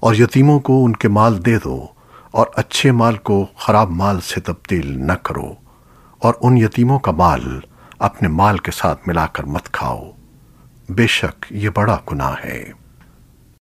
اور یتیموں کو ان کے مال دے دو اور اچھے مال کو خراب مال سے تبدیل نہ کرو اور ان یتیموں کا مال اپنے مال کے ساتھ ملا کر مت کھاؤ۔ بے شک یہ بڑا گناہ ہے۔